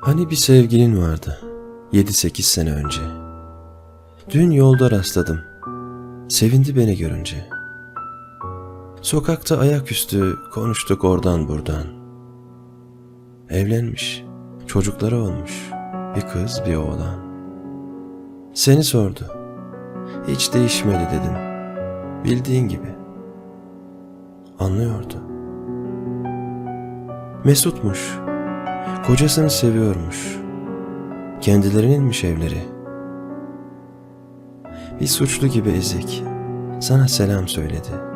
Hani bir sevgilin vardı 7-8 sene önce. Dün yolda rastladım. Sevindi beni görünce. Sokakta ayaküstü konuştuk oradan buradan. Evlenmiş, çocukları olmuş. Bir kız, bir oğlan. Seni sordu. Hiç değişmedi dedim. Bildiğin gibi. Anlıyordu. Mesutmuş. Kocasını seviyormuş. Kendilerininmiş evleri. Bir suçlu gibi ezik. Sana selam söyledi.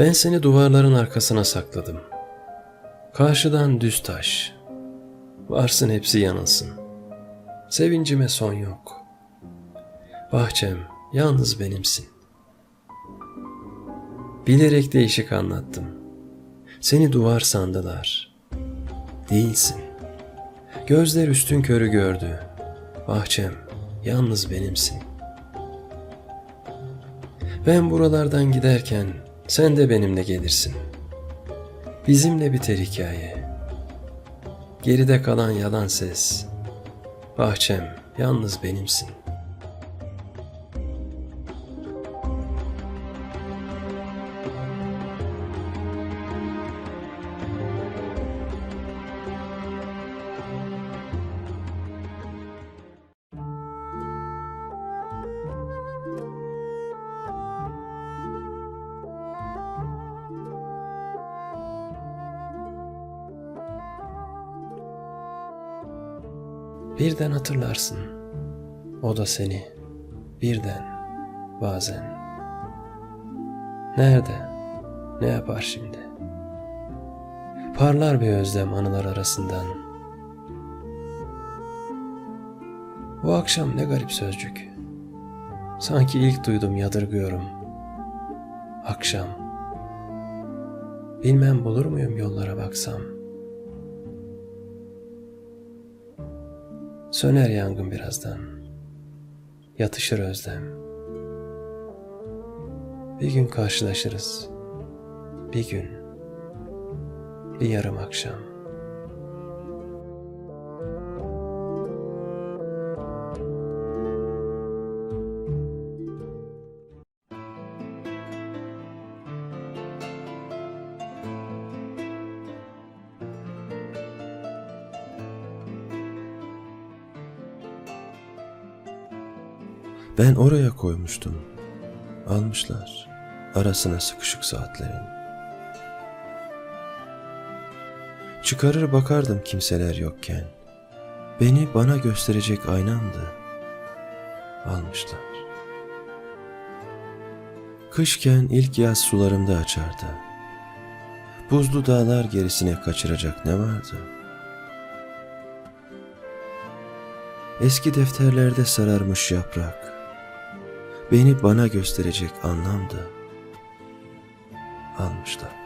Ben seni duvarların arkasına sakladım. Karşıdan düz taş. Varsın hepsi yanılsın. Sevincime son yok. Bahçem yalnız benimsin. Bilerek değişik anlattım. Seni duvar sandılar. Değilsin. Gözler üstün körü gördü. Bahçem yalnız benimsin. Ben buralardan giderken sen de benimle gelirsin. Bizimle biter hikaye. Geride kalan yalan ses. Bahçem yalnız benimsin. Birden hatırlarsın. O da seni. Birden. Bazen. Nerede? Ne yapar şimdi? Parlar bir özlem anılar arasından. Bu akşam ne garip sözcük. Sanki ilk duydum yadırgıyorum. Akşam. Bilmem bulur muyum yollara baksam. Söner yangın birazdan. Yatışır özlem. Bir gün karşılaşırız. Bir gün. Bir yarım akşam. Ben oraya koymuştum. Almışlar. Arasına sıkışık saatlerin. Çıkarır bakardım kimseler yokken. Beni bana gösterecek aynamdı. Almışlar. Kışken ilk yaz sularımda açardı. Buzlu dağlar gerisine kaçıracak ne vardı? Eski defterlerde sararmış yaprak. Beni bana gösterecek anlamdı. Almışlar.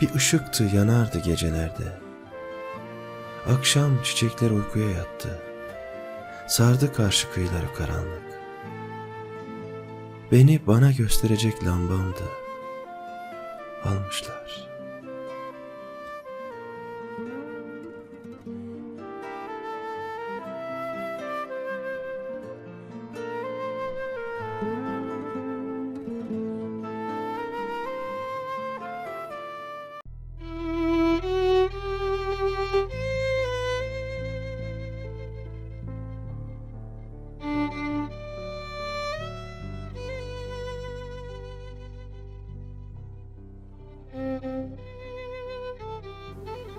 Bir ışıktı yanardı gecelerde. Akşam çiçekler uykuya yattı. Sardı karşı kıyıları karanlık. Beni bana gösterecek lambamdı. Almışlar.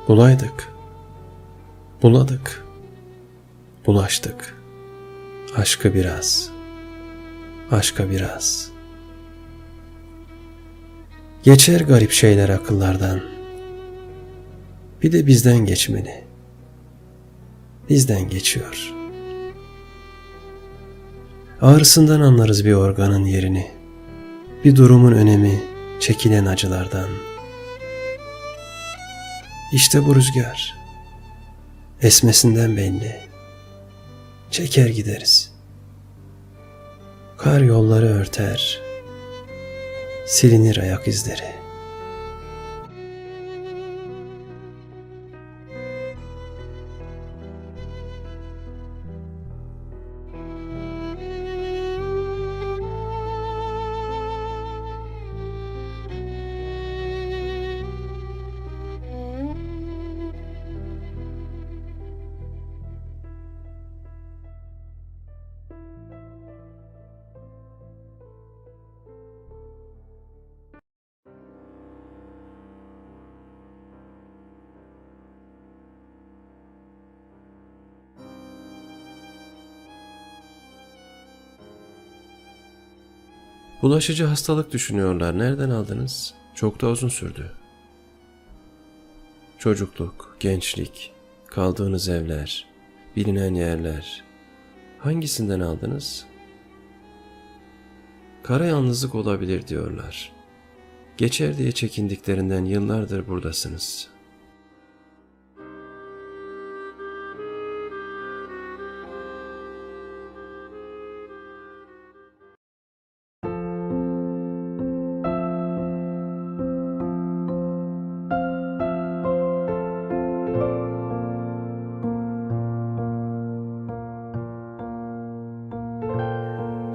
Bulaydık. Buladık. Bulaştık. Aşkı biraz. Aşka biraz. Geçer garip şeyler akıllardan. Bir de bizden geçmeli. Bizden geçiyor. Ağrısından anlarız bir organın yerini. Bir durumun önemi çekilen acılardan. İşte bu rüzgar. Esmesinden belli. Çeker gideriz. Kar yolları örter. Silinir ayak izleri. Bulaşıcı hastalık düşünüyorlar. Nereden aldınız? Çok da uzun sürdü. Çocukluk, gençlik, kaldığınız evler, bilinen yerler. Hangisinden aldınız? Kara yalnızlık olabilir diyorlar. Geçer diye çekindiklerinden yıllardır buradasınız.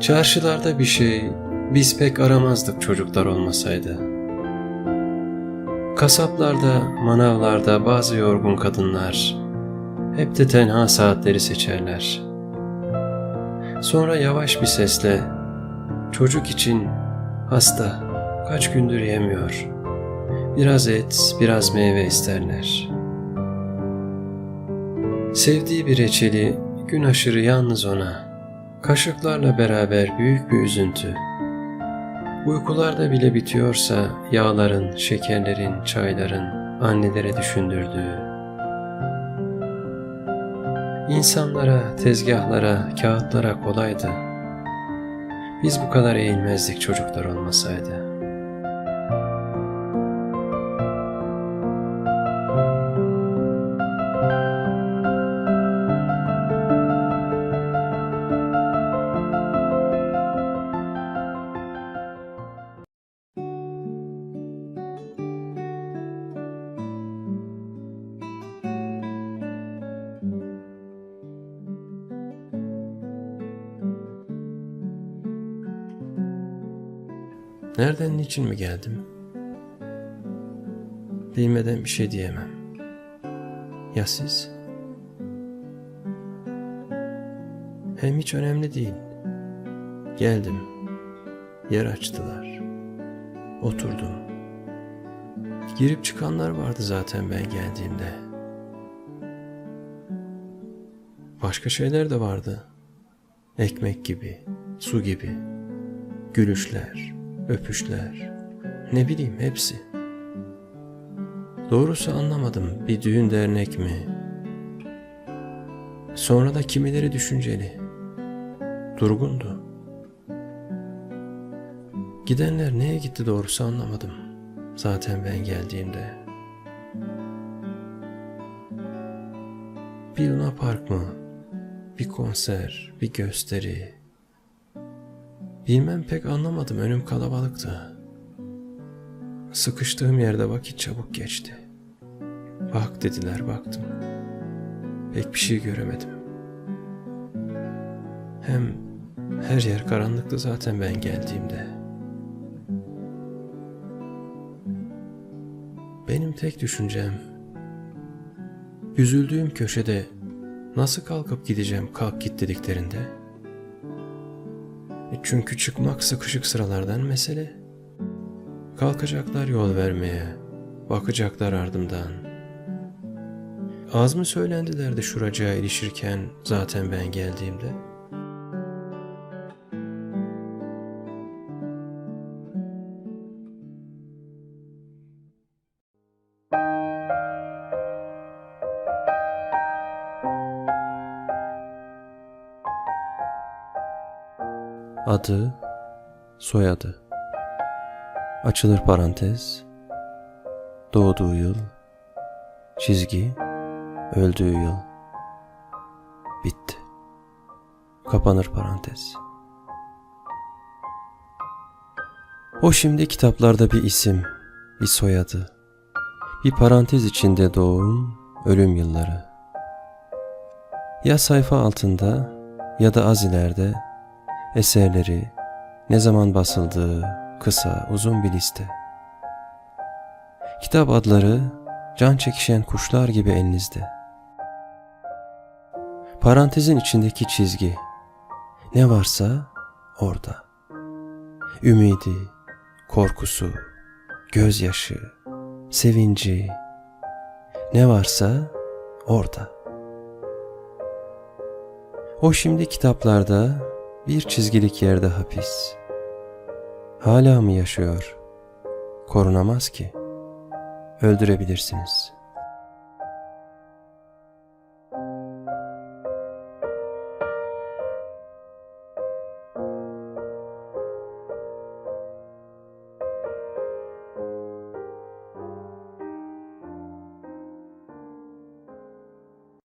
Çarşılarda bir şey biz pek aramazdık çocuklar olmasaydı. Kasaplarda, manavlarda bazı yorgun kadınlar hep de tenha saatleri seçerler. Sonra yavaş bir sesle çocuk için hasta kaç gündür yemiyor. Biraz et, biraz meyve isterler. Sevdiği bir reçeli gün aşırı yalnız ona.'' Kaşıklarla beraber büyük bir üzüntü. Uykularda bile bitiyorsa yağların, şekerlerin, çayların annelere düşündürdüğü. İnsanlara, tezgahlara, kağıtlara kolaydı. Biz bu kadar eğilmezdik çocuklar olmasaydı.'' Nereden niçin mi geldim? Bilmeden bir şey diyemem. Ya siz? Hem hiç önemli değil. Geldim. Yer açtılar. Oturdum. Girip çıkanlar vardı zaten ben geldiğimde. Başka şeyler de vardı. Ekmek gibi, su gibi, gülüşler, öpüşler, ne bileyim hepsi. Doğrusu anlamadım bir düğün dernek mi? Sonra da kimileri düşünceli. Durgundu. Gidenler neye gitti doğrusu anlamadım. Zaten ben geldiğimde. Bir Luna Park mı? Bir konser, bir gösteri, Bilmem pek anlamadım önüm kalabalıktı. Sıkıştığım yerde vakit çabuk geçti. Bak dediler baktım. Pek bir şey göremedim. Hem her yer karanlıktı zaten ben geldiğimde. Benim tek düşüncem üzüldüğüm köşede nasıl kalkıp gideceğim kalk git dediklerinde e çünkü çıkmak sıkışık sıralardan mesele. Kalkacaklar yol vermeye, bakacaklar ardımdan. Az mı söylendilerdi şuracığa ilişirken zaten ben geldiğimde? Adı, soyadı. Açılır parantez. Doğduğu yıl, çizgi, öldüğü yıl. Bitti. Kapanır parantez. O şimdi kitaplarda bir isim, bir soyadı, bir parantez içinde doğum, ölüm yılları. Ya sayfa altında ya da az ileride eserleri, ne zaman basıldığı kısa uzun bir liste. Kitap adları can çekişen kuşlar gibi elinizde. Parantezin içindeki çizgi ne varsa orada. Ümidi, korkusu, gözyaşı, sevinci ne varsa orada. O şimdi kitaplarda bir çizgilik yerde hapis. Hala mı yaşıyor? Korunamaz ki. Öldürebilirsiniz.''